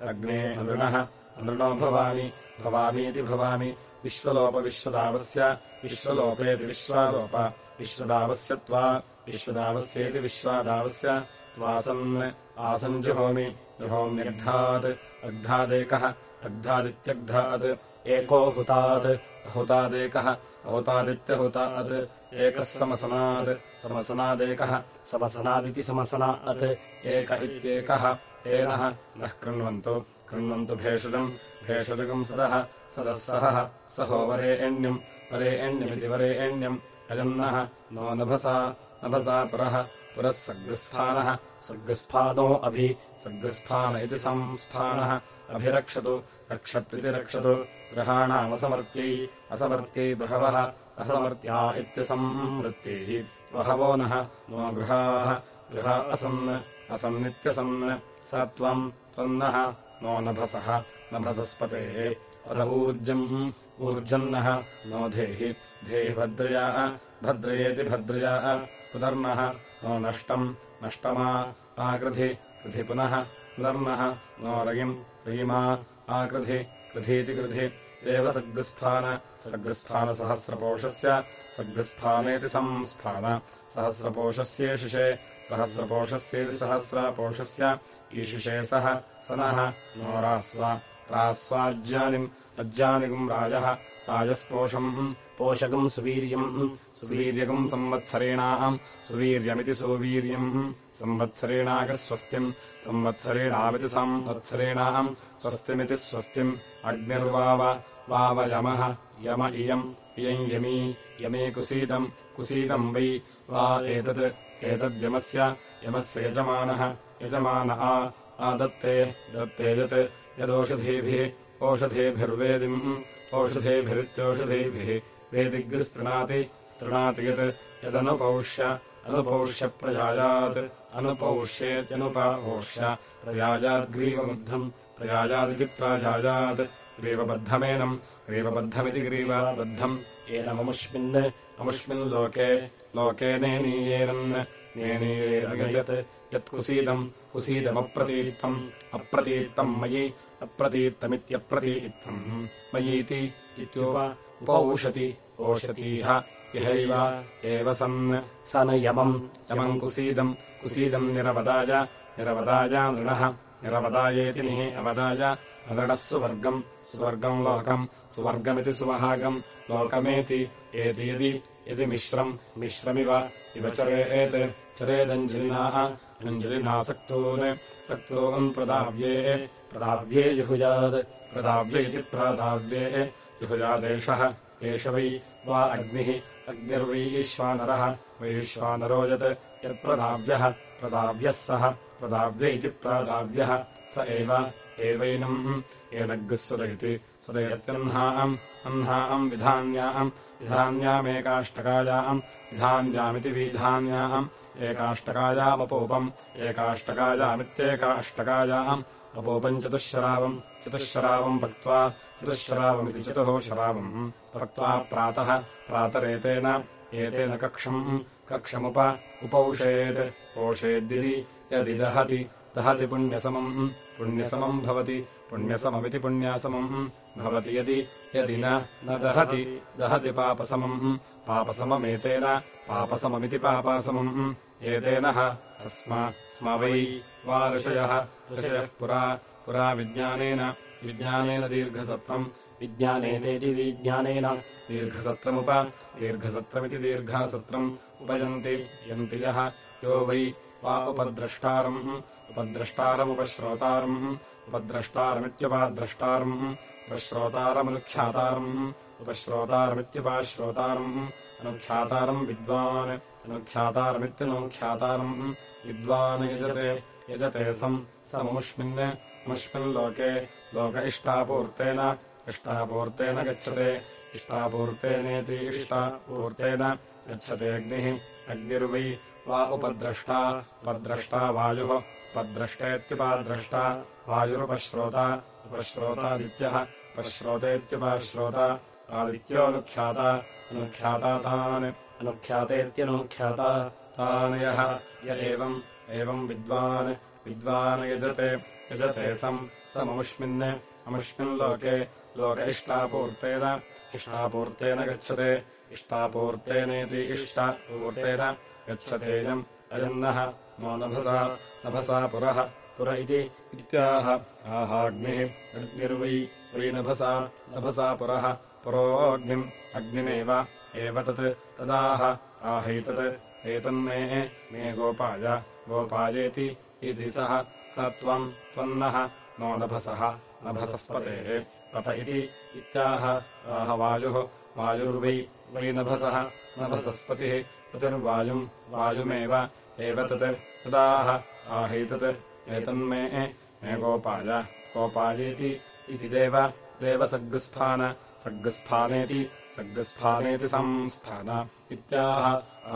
S2: अग्ने नृणः नृणो भवामि भवामीति भवामि। विश्वलोपविश्वदावस्य विश्वलोपेति विश्वालोप। विश्वदावस्य त्वा विश्वदावस्येति विश्वादावस्य। त्वासन् आसन् जुहोमि जुहोम्यग्धात्। अग्धादेकः अग्धादित्यग्धात्। एको हुतात् अहुतादेकः अहुतादित्यहुतात्। एकः समसनात् समसनादेकः समसनादिति समसनात्। एक इत्येकः तेनः नः कृण्वन्तु कृण्वन्तु भेषजम् भेषजगम् सदः सदः सहः सहो वरे एण्यम् वरे एण्यमिति वरे एण्यम् अजन्नः नो नभसा नभसा पुरः पुरः सर्गस्फानः सर्गस्फानो अभि सर्गस्फान इति संस्फानः अभिरक्षतु रक्षत्विति रक्षतु ग्रहाणामसमर्त्यै असमर्त्यै बहवः असमर्त्या इत्यसंवृत्तिः बहवो नः नो गृहाः गृहा असन् असन्नित्यसन् स त्वम् त्वन्नः नो नभसः नभसस्पतेः। अरऊर्जम् ऊर्जन्नः नो धेहि धेहि भद्रया भद्रयेति भद्रया। पुनर्नः नो नष्टम् नष्टमा। आकृधि कृधि पुनः। पुनर्नः नो रयिम् रयिमा। आकृधि कृधीति कृधि। सग्रस्थानसहस्रपोषस्य सग्रस्थानेति संस्थान। सहस्रपोषस्येशिषे सहस्रपोषस्येति सहस्रपोषस्य ईशिषे सः नः नो रास्व रास्वाज्यानिम् अज्जानिगम् राजः राजस्पोषम् पोषकम् सुवीर्यम् सुवीर्यकम् संवत्सरेणाम् सुवीर्यमिति सुवीर्यम् संवत्सरेणागस्वस्तिम् संवत्सरेणामिति संवत्सरेणाम् स्वस्तिमिति स्वस्तिम् अग्निर्वाव वावयमः यम इयम् इयम् यमी यमी कुसीदम् कुसीदम् वै वा एतत् एतद्यमस्य यमस्य यजमानः यजमान आदत्ते दत्ते यत् यदोषधीभिः ओषधीभिर्वेदिम् ओषधीभिरित्योषधीभिः। वेदिग्स्तृणाति स्तृणाति यत् यदनुपौष्य अनुपौष्यप्रयायात् अनुपौष्येत्यनुपौष्य प्रयायाद्ग्रीवबद्धम् प्रयायादिति प्रायायात् ग्रीवबद्धमेनम् ग्रीवबद्धमिति ग्रीवाबद्धम्। एनममुष्मिन् अमुष्मिन् लोके नेनीयेरन् नेनीयेरयत् यत्कुसीदम् कुसीदमप्रतीत्तम् अप्रतीत्तम् मयि अप्रतीत्तमित्यप्रतीत्तम् मयीति इत्युप उपौषति ओषतीह। यहैव एव सन् स न यमम् कुसीदम् कुसीदम् निरवदाय निरवदाय नृणः निरवदायेति निः अवदाय अदृढः सुवर्गम् सुवर्गम् लोकम् सुवर्गमिति सुवहागम् लोकमेति एति यदि यदि मिश्रम् मिश्रमिव इव चरेत् चरेदञ्जलिनाः अञ्जलिना सक्तून् प्रदाव्ये प्रदाव्ये जुहुयात् प्रदाव्य इति प्रादाव्ये जुहुयादेशः एष वै वा अग्निः अग्निर्वैश्वानरः वैश्वानरो यत् यत्प्रदाव्यः प्रदाव्यः सः प्रदाव्य इति प्रादाव्यः स एव एवैनम् एनग्ः सुरयति सुरयत्यह्नाम् अह्नाम् विधान्याम् विधान्यामेकाष्टकायाम् विधान्यामिति विधान्याम् एकाष्टकायामपूपम् एकाष्टकायामित्येकाष्टकायाम् अपूपम् चतुःशरावम् चतुःशरावम् पक्त्वा चतुःशरावमिति चतुः शरावम्। पक्त्वा प्रातः प्रातरेतेन एतेन कक्षम् कक्षमुप उपौषेत् ओषेद्दिति यदिदहति दहति पुण्यसमम्। पुण्यसमम् भवति पुण्यसममिति पुण्यासमम्। भवति यदि यदि न दहति दहति पापसमम्। पापसममेतेन पापसममिति पापासमम् एतेन अस्म स्म वै वा ऋषयः। ऋषयः पुरा पुरा विज्ञानेन। विज्ञानेन दीर्घसत्त्वम् विज्ञानेनेति विज्ञानेन। दीर्घसत्रमुप दीर्घसत्रमिति दीर्घासत्रम्। उपयन्ति यन्ति यः। यो वै वा उपद्रष्टारम्। उपद्रष्टारमुपश्रोतारम्। उपद्रष्टारमित्युपाद्रष्टारम्। उपश्रोतारमनुख्यातारम्। उपश्रोतारमित्युपाश्रोतारम्। अनुख्यातारम् विद्वान् अनुख्यातारमित्यनुख्यातारम् विद्वान् यजते यजते सम् सममुष्मिन् मुष्मिन्लोके लोक इष्टापूर्तेन इष्टापूर्तेन गच्छते। इष्टापूर्तेनेति इष्टापूर्तेन गच्छतेऽग्निः अग्निर्वै वा उपद्रष्टा। उपद्रष्टा वायुः। उपद्रष्टेत्युपाद्रष्टा। वायुरुपश्रोता। उपश्रोतादित्यः। उपश्रोतेत्युपाश्रोता। आदित्योऽनुख्याता अनुख्याता तान् यः य एवम् एवम् विद्वान्। विद्वान् यजते यजते सम् सममुष्मिन्। अमुष्मिन्लोके लोक इष्टापूर्तेन। इष्टापूर्तेन गच्छते। इष्टापूर्तेनेति इष्टापूर्तेन गच्छतेयम् अयन्नः नो नभसा नभसा पुरः पुर इति इत्याह। आहाग्निः अग्निर्वै वै नभसा नभसा पुरः। पुरोऽग्निम् अग्निमेव एव तत् तदाह आहैतत्। एतन्मे मे गोपाय। गोपायेति इति सः। स त्वम् त्वन्नः नो नभसः नभसस्पतेः। पत इति इत्याह। आह वायुः। वायुर्वै, वै नभसः, नभसस्पतिः। पतिर्वायुम् वायुमेव। एव तत् तदाह आहैतत्। एतन्मे मे गोपाय। गोपायेति इति देव। देवसर्गस्फान सर्गस्फानेति सर्गस्फानेति संस्थान इत्याह।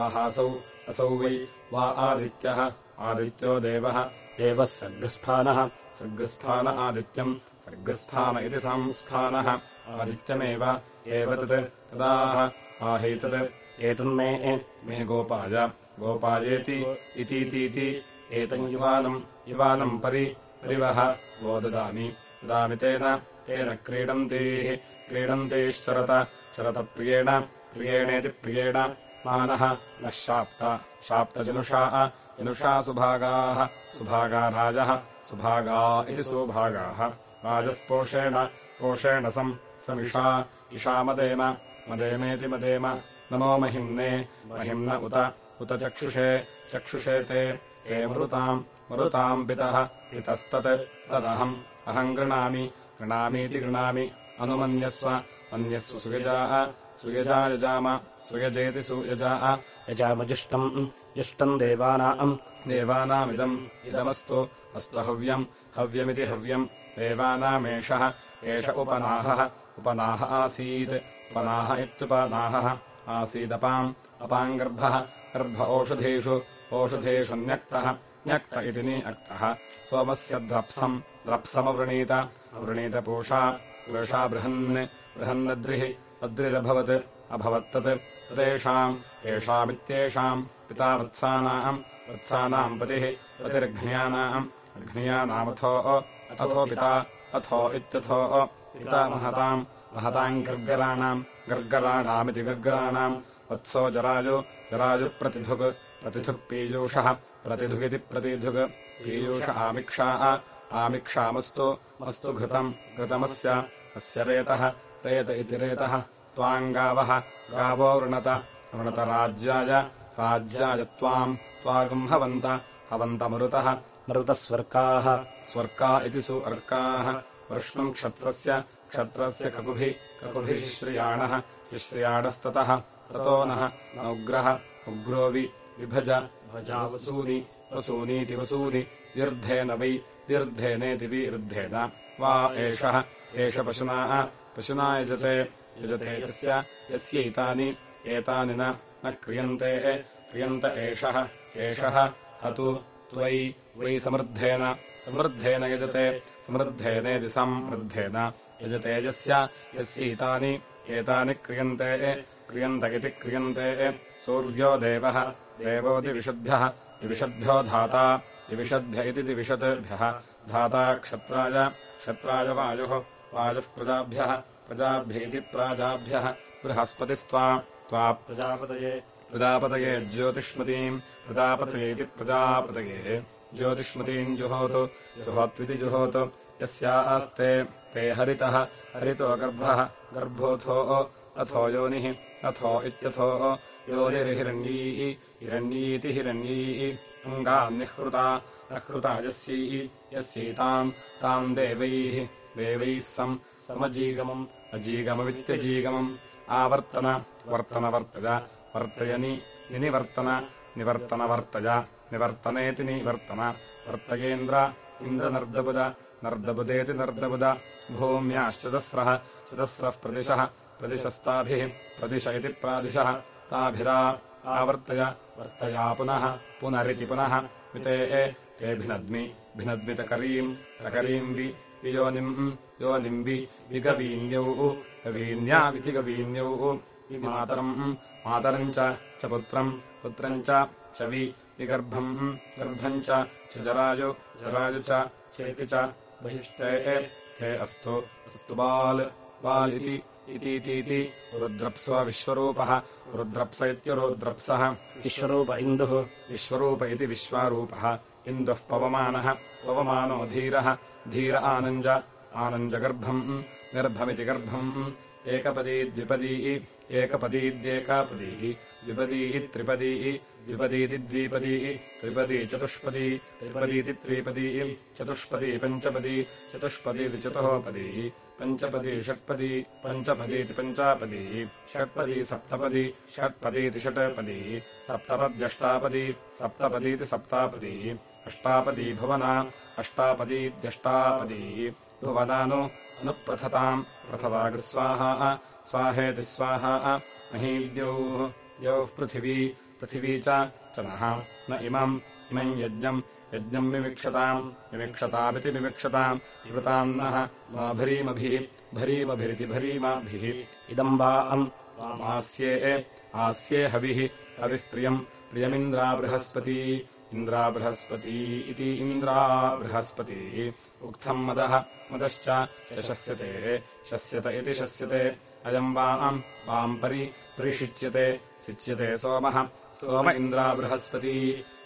S2: आहासौ असौ वै वा आदित्यः। आदित्यो देवः देवः सर्गस्फानः। सर्गस्फान आदित्यम् सर्गस्फान इति संस्थानः आदित्यमेव एव तत् तदाह। आहैतत् एतन्मे मे गोपाय। गोपायेति इतीतीति एतम् युवानम् युवानम् परि परिवह। वो ददामि। ददामि तेन तेन क्रीडन्तीः क्रीडन्तीश्चरत चरतप्रियेण प्रियेणेति प्रियेण मानः नः शाप्त शाप्तजनुषाः जनुषा सुभागाः सुभागा राजः सुभागा इति सुभागाः। राजस्पोषेण पोषेण सम् समिषा इषामदेम मदेमेति मदेम नमो महिम्ने महिम्न उत उत चक्षुषे चक्षुषे ते ते मरुताम् मरुताम् पितः पितस्तत् तदहम् अहम् गृणामि गृणामीति गृणामि अनुमन्यस्व। मन्यस्व सुयजाः सुयजा यजाम। सुयजेति सुयजाः
S3: यजामजुष्टम् जुष्टम्। देवानाम्।
S2: देवानामिदम्। इदमस्तु। अस्तु हव्यम्। हव्यमिति हव्यम्। देवानामेषः। एष उपनाहः। उपनाह आसीत्। उपनाह इत्युपनाहः। आसीदपाम्। अपाम् गर्भः। गर्भ ओषधीषु ओषधीषु न्यक्तः। न्यक्त इति निअक्तः। सोमस्य द्रप्सम्। द्रप्समवृणीत। अवृणीत पूषा बृहन् बृहन्नद्रिः अद्रिरभवत् अभवत्तत् ततेषाम् येषामित्येषाम् पिता वत्सानाम् वत्सानाम् पतिः पतिर्घ्न्यानाम् अघ्न्यानामथो अथो पिता, अथो इत्यथो पिता महताम् महताम् गर्गराणाम् गर्गराणामिति गर्गराणाम् वत्सो जराजु जराजुप्रतिधुक् प्रतिधुक् पीयूषः प्रतिधुगिति प्रतिधुक्, पीयूष आमिक्षाः, आमिक्षामस्तु, मस्तु घृतम्, घृतमस्य अस्य रेतः रेत इति रेतः त्वाङ्गावः गावो वृणत वृणत राज्याय त्वाम् त्वागुम्हवन्त हवन्तमरुतः
S3: मरुतस्वर्काः
S2: स्वर्का इति सु अर्काः वृष्णुम् क्षत्रस्य क्षत्रस्य ककुभि ककुभिः श्रियाणः शिश्रियाणस्ततः ततो नः उग्रः उग्रोवि विभज भजावसूनि वसूनीति वसूनि व्यर्धेन वै व्यर्धेनेति विरुद्धेन वा एषः एष पशुना। पशुना यजते यजते यस्य यस्यैतानि एतानि न क्रियन्ते। क्रियन्त एषः एषः हतु त्वयि वै समृद्धेन। समृद्धेन यजते समृद्धेनेति समृद्धेन यजते यस्य यस्यैतानि एतानि क्रियन्ते। क्रियन्त इति क्रियन्ते। सूर्यो देवः देवोदिविषद्भ्यः दिविषद्भ्यो धाता दिविषद्भ्य इति दिविषद्भ्यः। धाता क्षत्राय क्षत्राय वायुः वायुः प्रजाभ्यः प्रजाभ्येति प्राजाभ्यः बृहस्पतिस्त्वा त्वा
S3: प्रजापतये
S2: प्रजापतये ज्योतिष्मतीम् प्रजापतयेति प्रजापतये ज्योतिष्मतीम् जुहोतु जुहोत्विति जुहोतु यस्यास्ते ते हरितः हरितो गर्भः गर्भोऽथो अथो योनिः अथो इत्यथो योनिर्हिरण्यी हिरण्यीति हिरण्यी अङ्गान्निःकृता अहृता यस्यै यस्यैताम् ताम् देवैः देवैः सम् समजीगमम् अजीगममित्यजीगमम् आवर्तन वर्तनवर्तय वर्तयनि निनिवर्तन निवर्तनवर्तय निवर्तनेति निवर्तन वर्तयेन्द्र इन्द्रनर्दबुद नर्दबुदेति नर्दबुद भूम्याश्चतस्रः चतस्रः प्रदिशः प्रदिशस्ताभिः प्रदिश इति प्रादिशः ताभिरा आवर्तय वर्तया पुनः पुनरिति पुनः विते ते भिनद्मि भिनद्मि तकरीम् तकरीम् वि वियोनिम् योनिम् वि विगवीन्यौ गवीन्याविति गवीन्यौ। विमातरम् मातरम् च पुत्रम् पुत्रम् च वि विगर्भम् गर्भम् च जराजु जराजु च चेति च बहिष्टे ते अस्तु अस्तु बाल् बाल् इति इतीतीति रुद्रप्सो विश्वरूपः रुद्रप्स इत्युरुद्रप्सः।
S3: विश्वरूप इन्दुः।
S2: विश्वरूप इति विश्वारूपः इन्दुः पवमानः पवमानो धीरः धीर आनञ्ज आनञ्जगर्भम् गर्भमिति गर्भम् एकपदी द्विपदी एकपदीद्येकापदी द्विपदी त्रिपदी द्विपदीति द्विपदी त्रिपदी चतुष्पदी त्रिपदीति त्रिपदी चतुष्पदी पञ्चपदी चतुष्पदीति चतुःपदी पञ्चपदी षट्पदी पञ्चपदीति पञ्चापदी षट्पदी सप्तपदी षट्पदीति षट्पदी सप्तपद्यष्टापदी सप्तपदीति सप्तापदी अष्टापदी भुवना अष्टापदीत्यष्टापदी भुवनानु अनुप्रथताम् प्रथतागस्वाहा स्वाहेति स्वाहा महीद्यौः द्यौः पृथिवी पृथिवी च नः न इमम् इमम् यज्ञम् यज्ञम् विविक्षताम् विविक्षतामिति विविक्षताम्। विवृतान्नः मा भरीमभिः भरीमभिरिति भरीमाभिः।
S3: इदम् वा अम्
S2: आस्ये आस्ये हविः हविः प्रियम् प्रियमिन्द्रा बृहस्पती इन्द्रा बृहस्पती इति इन्द्रा बृहस्पती उक्थम् मदः मदश्च शस्यते शस्यत इति शस्यते। अयम् वाम् वाम् परि परिषिच्यते शिच्यते सोमः। सोम इन्द्रा बृहस्पती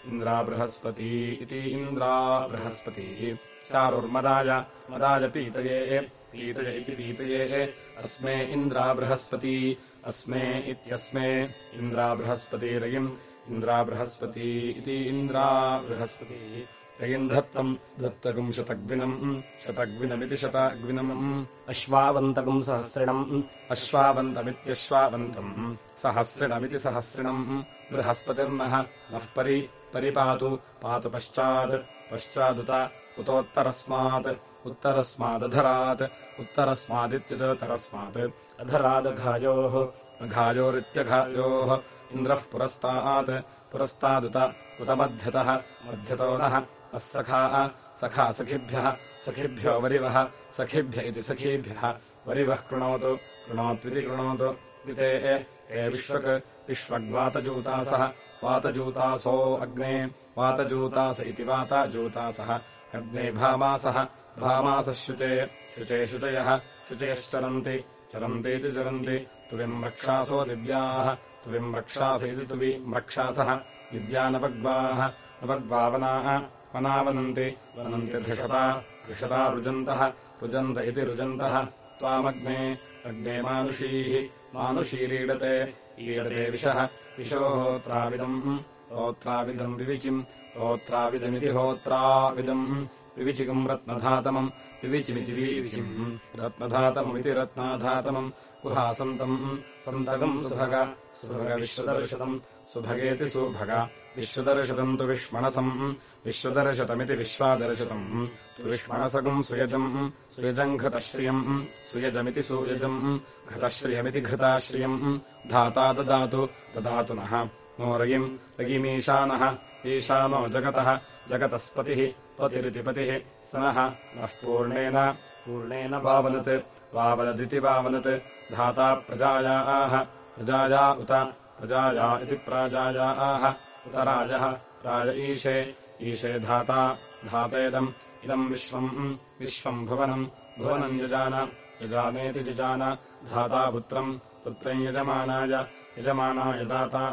S2: इन्द्रा बृहस्पती इति इन्द्रा बृहस्पती चारुर्मदाय मदाय पीतये पीतय इति पीतये। अस्मे इन्द्रा बृहस्पती अस्मे इत्यस्मे इन्द्रा बृहस्पतिरयिम् इन्द्रा बृहस्पती इति इन्द्रा बृहस्पती रयिम् धत्तम् धत्तकम् शतग्विनम्। शतग्विनमिति शताग्विनम्।
S3: अश्वावन्तकम् सहस्रिणम्।
S2: अश्वावन्तमित्यश्वावन्तम्। सहस्रिणमिति सहस्रिणम्। बृहस्पतिर्नः नः परि परिपातु। पातु पश्चात्। पश्चादुत उतोत्तरस्मात् उत्तरस्मादधरात्। उत्तरस्मादित्युतोत्तरस्मात्
S3: अधरादघायोः।
S2: अघायोरित्यघायोः इन्द्रः पुरस्तात् पुरस्तादुत उत मध्यतः मध्यतो नः नः सखाः सखा सखिभ्यः सखिभ्यो वरिवः सखिभ्य इति सखीभ्यः वरिवः कृणोतु कृणोत्विति कृणोतु विते ए विश्वक् विश्वग्वातजूतासः वातजूतासो अग्ने वातजूतास इति वातजूतासः अग्ने भामासः भामासः शुचे शुचे शुचयः शुचयश्चरन्ति चरन्तीति चरन्ति तुविम् रक्षासो दिव्याः तुविम् रक्षास इति तुविम् रक्षासः दिव्यानपग्वाः नपग्वावनाः वनावनन्ति। वनन्ति धृषता। धृषता रुजन्तः। रुजन्त इति रुजन्तः। त्वामग्ने अग्ने मानुषीः। मानुषीरीडते ईडते विशः विशो होत्राविदम् होत्राविदम् विविचिम्। होत्राविदमिति होत्राविदम् विविचिकम् रत्नधातमम् विविचिमिति विविचिम् रत्नधातममिति रत्नाधातमम् गुहासन्तम् सन्तकम् सुभग सुभगविश्वदर्शतम् सुभगेति सुभग विश्वदर्शतम् तु विष्मणसम् विश्वदर्शतमिति विश्वादर्शतम् तु विष्मणसकम् सुयजम् सुयजम् घृतश्रियम् सुयजमिति सुयजम् घृतश्रियमिति घृताश्रियम् धाता ददातु ददातु नः नो रयिम् रयिमीशानः ईशानो जगतः जगतस्पतिः पतिरिति पतिः स नः नः पूर्णेन
S3: पूर्णेन
S2: वावनत् वावनदिति वावनत् धाता प्रजायाः प्रजाया उत प्रजाया इति प्राजायाः। उत राजः राज ईशे ईशे धाता धातेदम् इदम् विश्वम् विश्वम् भुवनम् भुवनम् यजान यजानेति जजान। धाता पुत्रम् पुत्रम् यजमानाय यजमानाय दाता।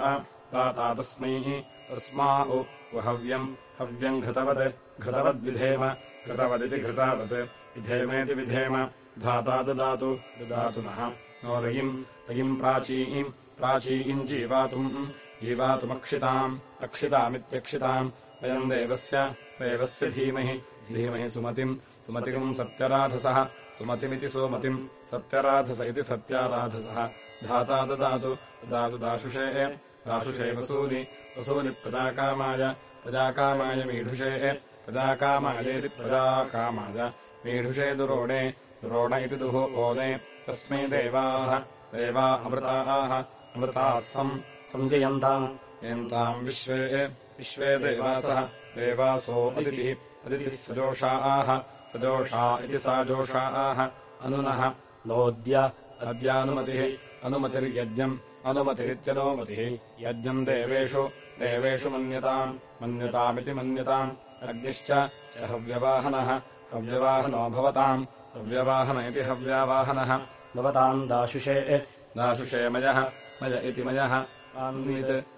S2: दाता तस्मै तस्मा उ हव्यम् हव्यम् घृतवत् घृतवद्विधेम घृतवदिति घृतावत् विधेमेति विधेम धाता ददातु ददातु नः। नो रयिम् रयिम् प्राचीम् प्राचीम् जीवातुम् जीवातुमक्षिताम् अक्षितामित्यक्षिताम् वयम् देवस्य देवस्य धीमहि धीमहि सुमतिम्। सुमतिकम् सत्यराधसः सुमतिमिति सुमतिम्। सत्यराधस इति सत्याराधसः। धाता ददातु ददातु दाशुषे दाशुषे वसूनि वसूनि प्रजाकामाय प्रजाकामाय मीढुषे प्रजाकामायेति प्रजाकामाय मीढुषे दुरोणे दुरोण इति दुः ओने तस्मै देवाः देवा अमृताः अमृताः सम्
S3: सञ्जयन्ताम्
S2: एन्ताम् विश्वे विश्वे देवासः देवासो अदितिः अदितिः सजोषाः सजोषा इति सा जोषाः। अनुनः
S3: नोद्य
S2: अद्यानुमतिः अनुमतिर्यज्ञम् अनुमतिरित्यनुमतिः। यज्ञम् देवेषु देवेषु मन्यताम् मन्यतामिति मन्यताम् अग्निश्च च हव्यवाहनः। हव्यवाहनो भवताम्। हव्यवाहन इति हव्यावाहनः।
S3: भवताम् दाशुषे।
S2: दाशुषे मयः। मय इति मयः।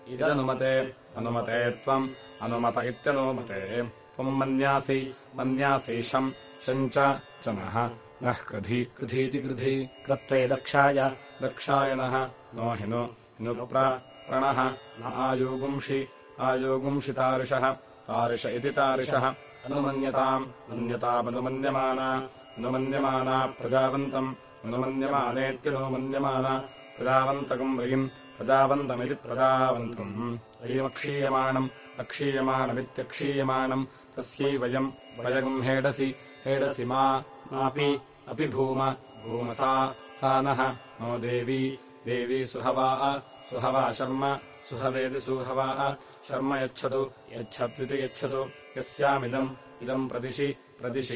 S2: इदनुमते। अनुमते त्वम्। अनुमत इत्यनुमते। त्वम् मन्यासि। मन्यासीशम्। शम् च नः नः कृधि। कृधीति कृधि।
S3: क्रत्वे दक्षाय।
S2: दक्षाय नः। नो हिनु। हिनुप्रणः न आयोगुंषि। आयोगुंषि तारिषः तारिष इति तारिषः। अनुमन्यताम् मन्यतामनुमन्यमाना अनुमन्यमाना प्रजावन्तम् अनुमन्यमानेत्यनुमन्यमाना। प्रजावन्तकम् रयिम् प्रजावन्तमिति प्रजावन्तम्। रयिमक्षीयमाणम् अक्षीयमाणमित्यक्षीयमाणम्। तस्यै वयम् वयगम् हेडसि हेडसि मा मापि अपि भूम भूमसा सा नः नो देवी देवी सुहवाः सुहवा शर्म सुहवेति सुहवाः शर्म यच्छतु यच्छत्विति यच्छतु यस्यामिदम् इदम् प्रदिशि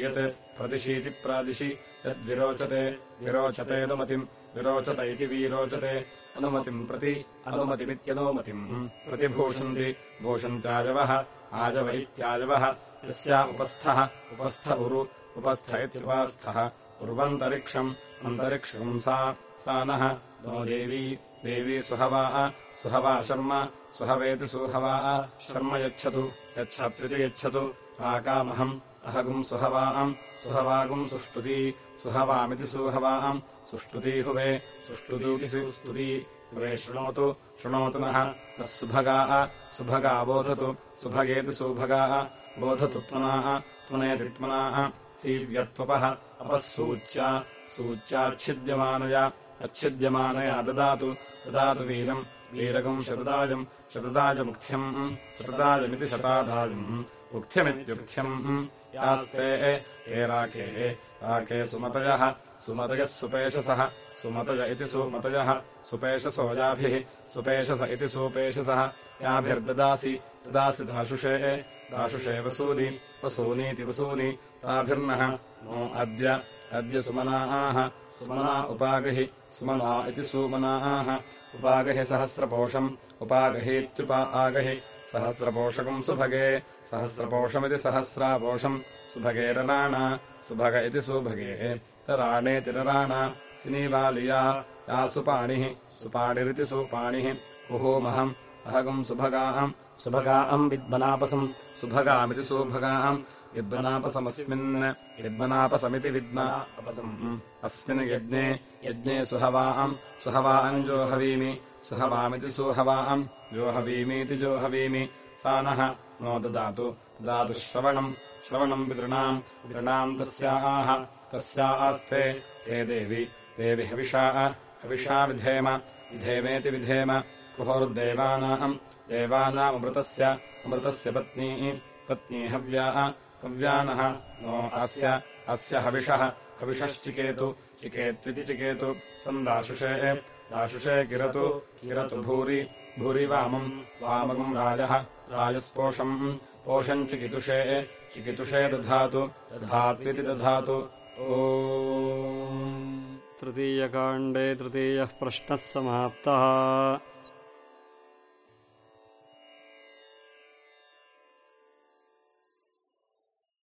S2: यत् प्रदिशीति प्रादिशि यद्विरोचते विरोचतेऽनुमतिम् विरोचत इति विरोचते अनुमतिम् प्रति अनुमतिमित्यनुमतिम्। प्रतिभूषन्ति भूषन्त्याजवः आजव इत्याजवः यस्या उपस्थः उपस्थ उरु उपस्थ इत्युपास्थः उर्वन्तरिक्षम् अन्तरिक्षम् सा नः नो देवी देवी सुहवाः सुहवा शर्म सुहवेति सुहवाः शर्म यच्छतु यच्छत्विति यच्छतु आकामहम् अहगुम् सुहवाम् सुहवागुम् सुष्टुती सुहवामिति सुहवाम् सुष्टुती हुवे सुष्टुतीति सुस्तुती हुवे शृणोतु शृणोतु नः नः सुभगाः सुभगा बोधतु सुभगेति सुभगाः बोधतु त्मनाः त्वनेति त्मनाः सीव्यत्वपः अपः सूच्या सूच्याच्छिद्यमानया अच्छिद्यमानया ददातु। ददातु वीरम्। वीरकम् शतदाजम्। शतदाजमुक्थ्यम् शतदाजमिति शतादाजम् मुक्थ्यमित्युक्थ्यम् यास्ते। ते राके। राके सुमतयः। सुमतयः सुपेशसः। सुमतय इति सुमतयः। सुपेशसो याभिः सुपेशस इति सुपेशसः। याभिर्ददासि। ददासि दाशुषे। दाशुषे वसूनि वसूनीति वसूनि ताभिर्नः। नो अद्य अद्य सुमनाः सुमना उपागहि। सुमना इति सुमनाः। उपागहि सहस्रपोषम्। उपागहीत्युपा आगहि। सहस्रपोषकम् सुभगे। सहस्रपोषमिति सहस्रापोषम्। सुभगेरराणा। सुभग इति सुभगे। रराणेति रराणा। सिनीवालिया। या सुपाणिः सुपाणिरिति सुपाणिः। कुहूमहम्। अहगम् सुभगाम्।
S3: सुभगाम् विद्मनापसम्।
S2: सुभगामिति सुभगाम् यद्वनापसमस्मिन् यद्वनापसमिति विद्म अपसम् अस्मिन् यज्ञे यज्ञे सुहवाम् सुहवाम् जोहवीमि सुहवामिति सुहवाम् जोहवीमीति जोहवीमि सा नः। नो ददातु ददातु श्रवणम् श्रवणम् पितॄणाम् पितॄणाम् तस्याः तस्यास्ते ते देवि देवि हविषाः हविषा विधेम विधेमेति विधेम कुहोर्देवानाम् देवानामृतस्य अमृतस्य पत्नी पत्नी हव्याः हव्यानः नो अस्य अस्य हविषः। हविषश्चिकेतु चिकेत्विति चिकेतु। सन्दाशुषे दाशुषे किरतु। किरतु भूरि भूरि वामम् वामकम् राजः। राजस्पोषम् पोषम् चिकितुषे चिकितुषे दधातु। दधात्विति दधातु। ओ
S1: तृतीयकाण्डे तृतीयः प्रश्नः समाप्तः